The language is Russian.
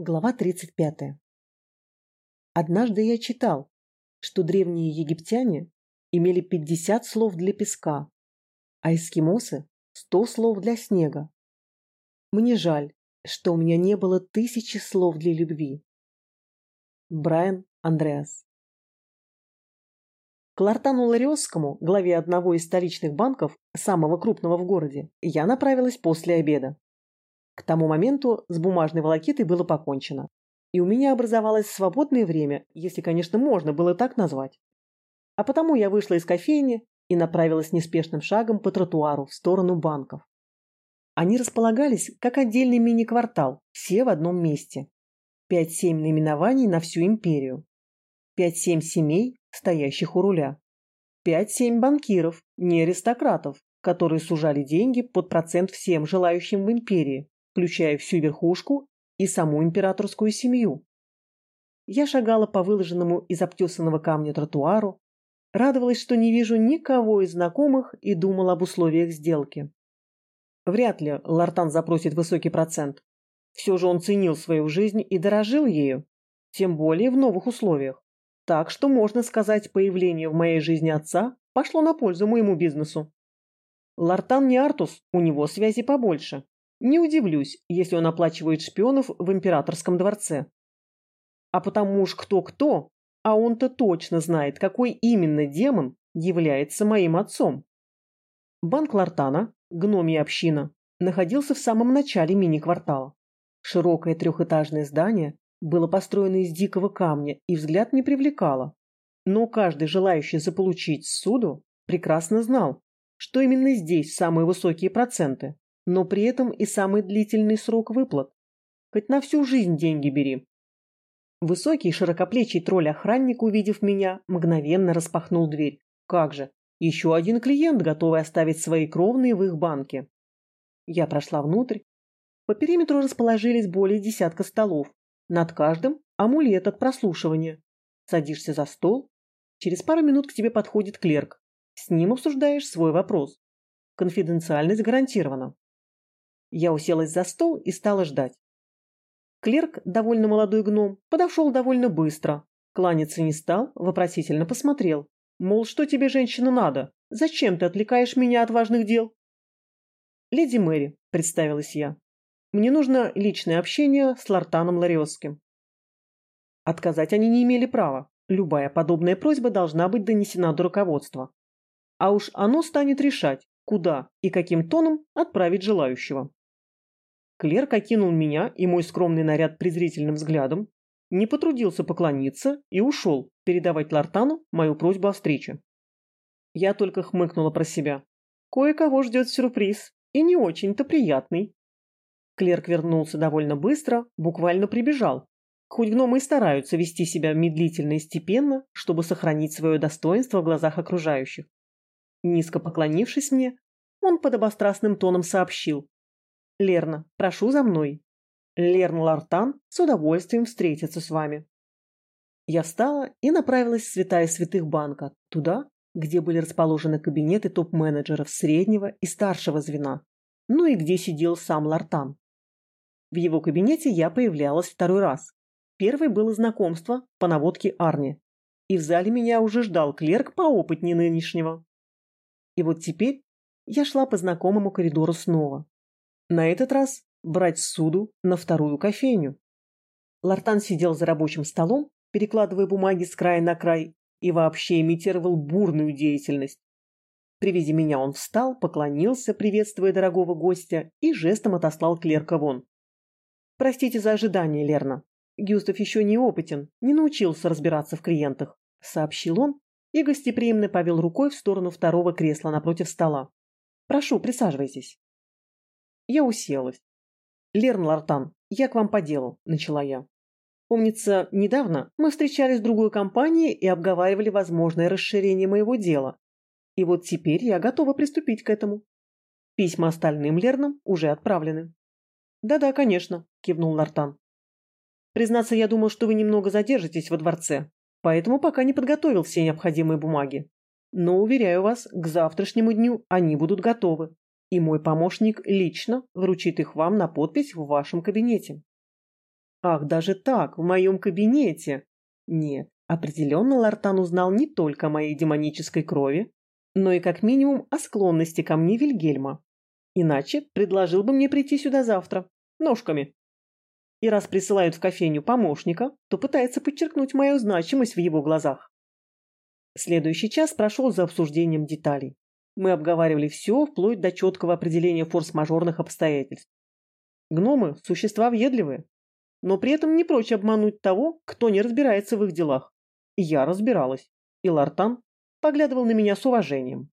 Глава 35. Однажды я читал, что древние египтяне имели 50 слов для песка, а эскимосы – 100 слов для снега. Мне жаль, что у меня не было тысячи слов для любви. Брайан Андреас К Лартану Лариосскому, главе одного из столичных банков, самого крупного в городе, я направилась после обеда. К тому моменту с бумажной волокитой было покончено, и у меня образовалось свободное время, если, конечно, можно было так назвать. А потому я вышла из кофейни и направилась неспешным шагом по тротуару в сторону банков. Они располагались как отдельный мини-квартал, все в одном месте. Пять-семь наименований на всю империю. Пять-семь семей, стоящих у руля. Пять-семь банкиров, не аристократов, которые сужали деньги под процент всем желающим в империи, включая всю верхушку и саму императорскую семью. Я шагала по выложенному из обтесанного камня тротуару, радовалась, что не вижу никого из знакомых и думала об условиях сделки. Вряд ли Лартан запросит высокий процент. Все же он ценил свою жизнь и дорожил ею, тем более в новых условиях. Так что, можно сказать, появление в моей жизни отца пошло на пользу моему бизнесу. Лартан не Артус, у него связи побольше. Не удивлюсь, если он оплачивает шпионов в императорском дворце. А потому уж кто-кто, а он-то точно знает, какой именно демон является моим отцом. Банк Лартана, гномья община, находился в самом начале мини-квартала. Широкое трехэтажное здание было построено из дикого камня и взгляд не привлекало. Но каждый желающий заполучить суду прекрасно знал, что именно здесь самые высокие проценты но при этом и самый длительный срок выплат. Хоть на всю жизнь деньги бери. Высокий широкоплечий тролль-охранник, увидев меня, мгновенно распахнул дверь. Как же, еще один клиент, готовый оставить свои кровные в их банке. Я прошла внутрь. По периметру расположились более десятка столов. Над каждым амулет от прослушивания. Садишься за стол. Через пару минут к тебе подходит клерк. С ним обсуждаешь свой вопрос. Конфиденциальность гарантирована. Я уселась за стол и стала ждать. Клерк, довольно молодой гном, подошел довольно быстро. Кланяться не стал, вопросительно посмотрел. Мол, что тебе, женщина, надо? Зачем ты отвлекаешь меня от важных дел? Леди Мэри, представилась я. Мне нужно личное общение с Лартаном Лариосским. Отказать они не имели права. Любая подобная просьба должна быть донесена до руководства. А уж оно станет решать, куда и каким тоном отправить желающего. Клерк окинул меня и мой скромный наряд презрительным взглядом, не потрудился поклониться и ушел передавать Лартану мою просьбу о встрече. Я только хмыкнула про себя. Кое-кого ждет сюрприз, и не очень-то приятный. Клерк вернулся довольно быстро, буквально прибежал. Хоть гномы и стараются вести себя медлительно и степенно, чтобы сохранить свое достоинство в глазах окружающих. Низко поклонившись мне, он подобострастным тоном сообщил, Лерна, прошу за мной. Лерн Лартан с удовольствием встретится с вами. Я встала и направилась в святая святых банка, туда, где были расположены кабинеты топ-менеджеров среднего и старшего звена, ну и где сидел сам Лартан. В его кабинете я появлялась второй раз. Первый было знакомство по наводке Арни, и в зале меня уже ждал клерк поопытнее нынешнего. И вот теперь я шла по знакомому коридору снова, на этот раз брать суду на вторую кофейню. Лартан сидел за рабочим столом, перекладывая бумаги с края на край, и вообще имитировал бурную деятельность. При виде меня он встал, поклонился, приветствуя дорогого гостя, и жестом отослал клерка вон. «Простите за ожидание, Лерна. Гюстав еще не опытен, не научился разбираться в клиентах», — сообщил он и гостеприимно повел рукой в сторону второго кресла напротив стола. «Прошу, присаживайтесь». Я уселась. «Лерн Лартан, я к вам по делу», – начала я. Помнится, недавно мы встречались в другой компании и обговаривали возможное расширение моего дела. И вот теперь я готова приступить к этому. Письма остальным Лернам уже отправлены. «Да-да, конечно», – кивнул Лартан. «Признаться, я думал, что вы немного задержитесь во дворце, поэтому пока не подготовил все необходимые бумаги. Но, уверяю вас, к завтрашнему дню они будут готовы и мой помощник лично вручит их вам на подпись в вашем кабинете. Ах, даже так, в моем кабинете. Нет, определенно Лартан узнал не только о моей демонической крови, но и как минимум о склонности ко мне Вильгельма. Иначе предложил бы мне прийти сюда завтра. Ножками. И раз присылают в кофейню помощника, то пытается подчеркнуть мою значимость в его глазах. Следующий час прошел за обсуждением деталей. Мы обговаривали все, вплоть до четкого определения форс-мажорных обстоятельств. Гномы – существа въедливые, но при этом не прочь обмануть того, кто не разбирается в их делах. И я разбиралась, и Лартан поглядывал на меня с уважением.